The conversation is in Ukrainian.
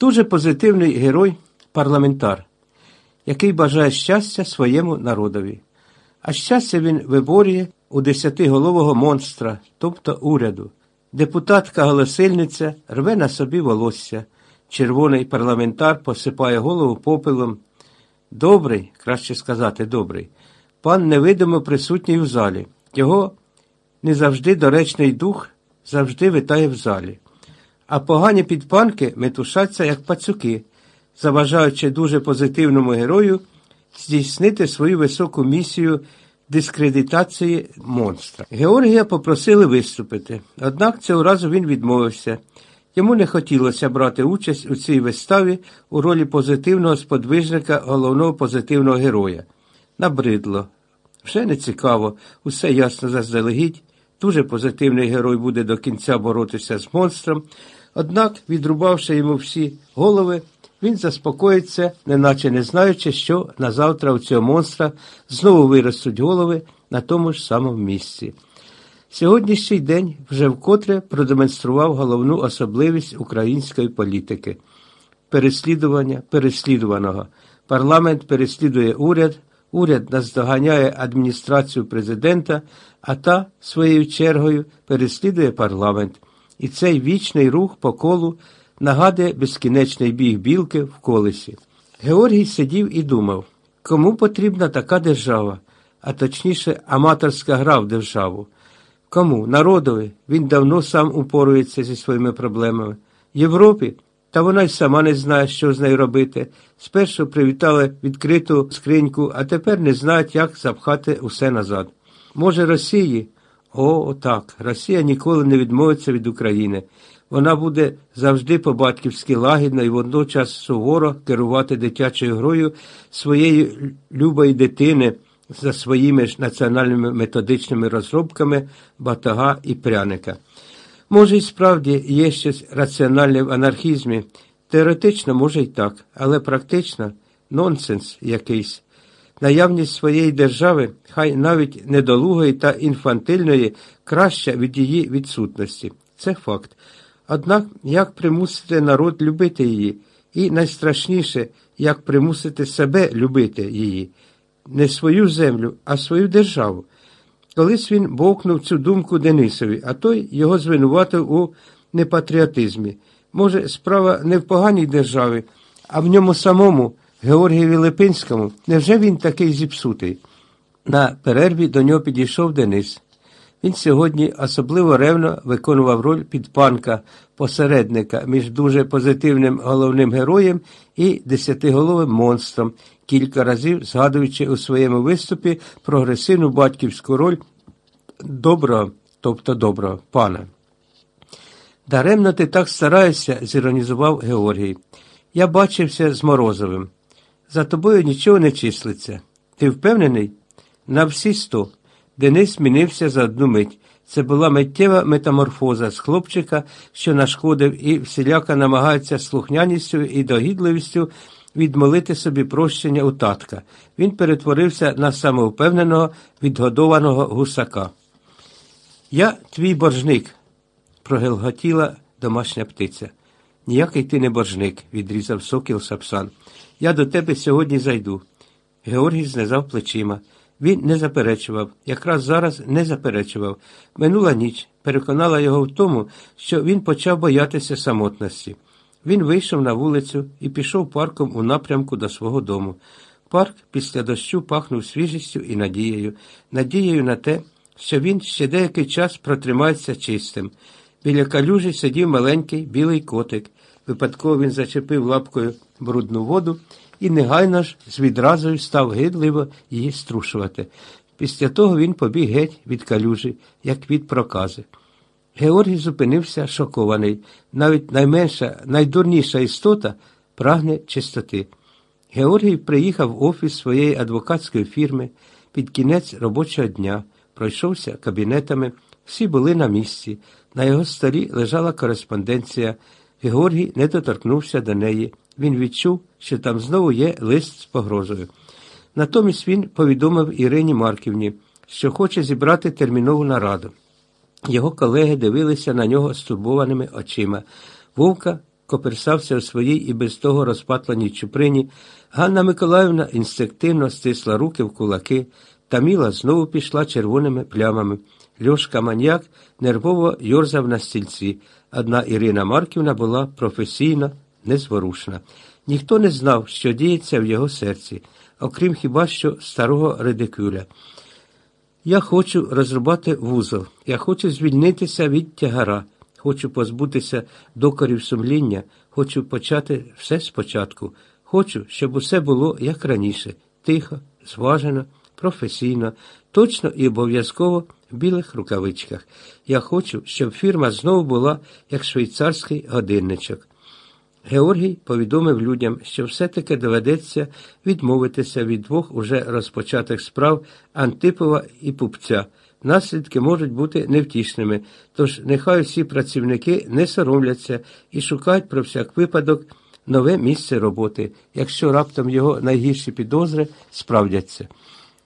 Дуже позитивний герой парламентар, який бажає щастя своєму народові. А щастя він виборює у десятиголового монстра, тобто уряду. Депутатка голосильниця рве на собі волосся. Червоний парламентар посипає голову попелом. Добрий, краще сказати, добрий. Пан невидимо присутній у залі. Його не завжди доречний дух завжди витає в залі. А погані підпанки метушаться, як пацюки, заважаючи дуже позитивному герою здійснити свою високу місію дискредитації монстра. Георгія попросили виступити, однак цього разу він відмовився. Йому не хотілося брати участь у цій виставі у ролі позитивного сподвижника головного позитивного героя. Набридло. Вже не цікаво, усе ясно заздалегідь. Дуже позитивний герой буде до кінця боротися з монстром, однак, відрубавши йому всі голови, він заспокоїться, неначе не знаючи, що на завтра у цього монстра знову виростуть голови на тому ж самому місці. Сьогоднішній день вже вкотре продемонстрував головну особливість української політики переслідування переслідуваного. Парламент переслідує уряд, уряд наздоганяє адміністрацію президента, а та, своєю чергою, переслідує парламент. І цей вічний рух по колу нагадує безкінечний біг білки в колесі. Георгій сидів і думав, кому потрібна така держава, а точніше, аматорська гра в державу. Кому? Народові. Він давно сам упорується зі своїми проблемами. Європі, та вона й сама не знає, що з нею робити. Спершу привітали відкриту скриньку, а тепер не знають, як запхати усе назад. Може, Росії? О, так. Росія ніколи не відмовиться від України. Вона буде завжди по-батьківськи лагідно і водночас суворо керувати дитячою грою своєї любої дитини за своїми ж національними методичними розробками батага і пряника. Може, і справді є щось раціональне в анархізмі, теоретично, може й так, але практично нонсенс якийсь. Наявність своєї держави, хай навіть недолугої та інфантильної, краща від її відсутності. Це факт. Однак, як примусити народ любити її, і найстрашніше, як примусити себе любити її, не свою землю, а свою державу. Колись він бовкнув цю думку Денисові, а той його звинуватив у непатріотизмі. Може, справа не в поганій державі, а в ньому самому, Георгієві Липинському, невже він такий зіпсутий? На перерві до нього підійшов Денис. Він сьогодні особливо ревно виконував роль підпанка, посередника між дуже позитивним головним героєм і десятиголовим монстром, кілька разів згадуючи у своєму виступі прогресивну батьківську роль доброго, тобто доброго пана. Даремно ти так стараєшся, зіронізував Георгій. Я бачився з Морозовим. За тобою нічого не числиться. Ти впевнений? На всі сто. Денис змінився за одну мить. Це була миттєва метаморфоза з хлопчика, що нашкодив, і всіляка намагається слухняністю і догідливістю відмолити собі прощення у татка. Він перетворився на самовпевненого, відгодованого гусака. Я твій боржник, прогелготіла домашня птиця. Ніякий ти не боржник, відрізав сокіл Сапсан. Я до тебе сьогодні зайду. Георгій знизав плечима. Він не заперечував, якраз зараз не заперечував. Минула ніч переконала його в тому, що він почав боятися самотності. Він вийшов на вулицю і пішов парком у напрямку до свого дому. Парк після дощу пахнув свіжістю і надією, надією на те, що він ще деякий час протримається чистим. Біля калюжі сидів маленький білий котик. Випадково він зачепив лапкою брудну воду і негайно ж з відразою став гидливо її струшувати. Після того він побіг геть від калюжі, як від прокази. Георгій зупинився шокований. Навіть найменша, найдурніша істота прагне чистоти. Георгій приїхав в офіс своєї адвокатської фірми під кінець робочого дня, пройшовся кабінетами, всі були на місці. На його столі лежала кореспонденція. Георгій не доторкнувся до неї. Він відчув, що там знову є лист з погрозою. Натомість він повідомив Ірині Марківні, що хоче зібрати термінову нараду. Його колеги дивилися на нього стурбованими очима. Вовка коперсався у своїй і без того розпатленій чуприні, Ганна Миколаївна інстинктивно стисла руки в кулаки, Таміла знову пішла червоними плямами. Льошка маньяк нервово йорзав на стільці. Одна Ірина Марківна була професійно незворушна. Ніхто не знав, що діється в його серці, окрім хіба що старого редикюля. Я хочу розрубати вузол, я хочу звільнитися від тягара, хочу позбутися докорів сумління, хочу почати все спочатку. Хочу, щоб усе було як раніше, тихо, зважено, професійно, точно і обов'язково в білих рукавичках. Я хочу, щоб фірма знову була як швейцарський годинничок. Георгій повідомив людям, що все-таки доведеться відмовитися від двох уже розпочатих справ Антипова і Пупця. Наслідки можуть бути невтішними, тож нехай всі працівники не соромляться і шукають про всяк випадок нове місце роботи, якщо раптом його найгірші підозри справдяться.